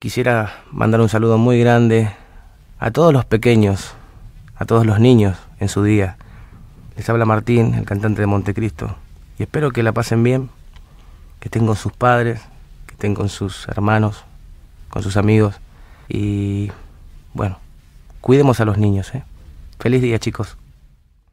Quisiera mandar un saludo muy grande a todos los pequeños, a todos los niños en su día. Les habla Martín, el cantante de Montecristo, y espero que la pasen bien, que estén con sus padres, que estén con sus hermanos, con sus amigos, y bueno, cuidemos a los niños. ¿eh? Feliz día chicos.